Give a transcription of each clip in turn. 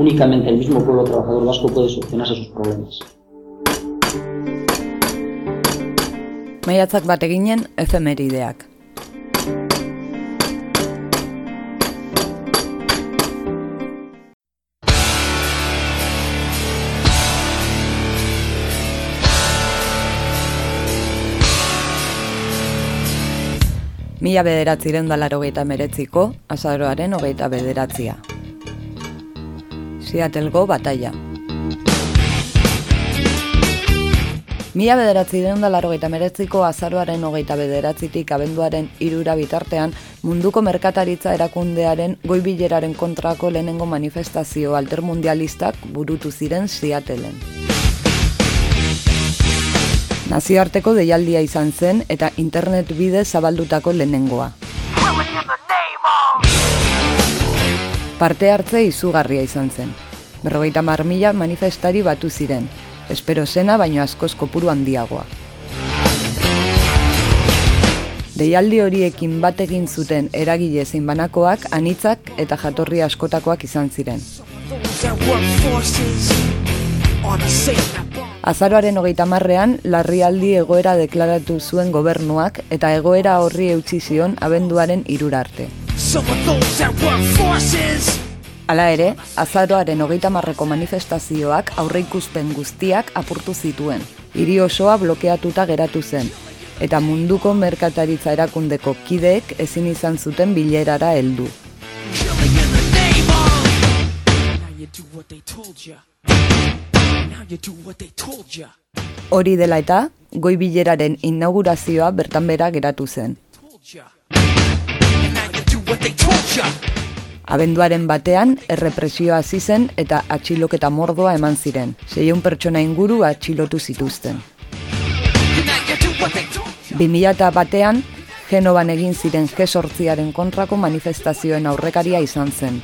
únicamente el mismo pueblo trabajador vasco puede solucionarse sus problemas. Maiatzak bat eginen efemerideak. Mila bederatziren dalaro geita meretziko, azaroaren hogeita bederatzia. Seattlego bataia. Mila bederatziren dalaro geita meretziko azaroaren hogeita bederatzitik abenduaren irura bitartean munduko merkataritza erakundearen goibileraren kontrako lehenengo manifestazio altermundialistak burutu ziren Seattleen. Nazioarteko deialdia izan zen eta internet bide zabaldutako lehenengoa. Parte hartze izugarria izan zen. Berrogeita mar mila manifestari batu ziren. Espero zena baino askoz kopuru handiagoa. Deialdi horiekin bat egin zuten eragile zein banakoak anitzak eta jatorri askotakoak izan ziren. Azaroaren hogeita marrean, larrialdi egoera deklaratu zuen gobernuak eta egoera horri eutxi zion abenduaren irurarte. Hala ere, azaroaren hogeita marreko manifestazioak aurreikuspen guztiak apurtu zituen. Hiri osoa blokeatuta geratu zen, eta munduko merkataritza erakundeko kideek ezin izan zuten bilerara heldu. Hori dela eta, goi bileraren inaugurazioa bertan bera geratu zen. Abenduaren batean, errepresioa hasi zen eta atxiloketa mordoa eman ziren. Seion pertsona inguru atxilotu zituzten. 2000 batean, Genoban egin ziren G-sortziaren kontrako manifestazioen aurrekaria izan zen.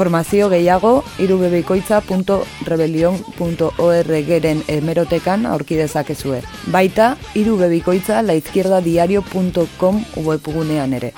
Informazio gehiago irubebikoitza.rebelion.org-ren emerotekan aurki dezakezue. Baita irubebikoitza laizkierdadiario.com webgunean ere.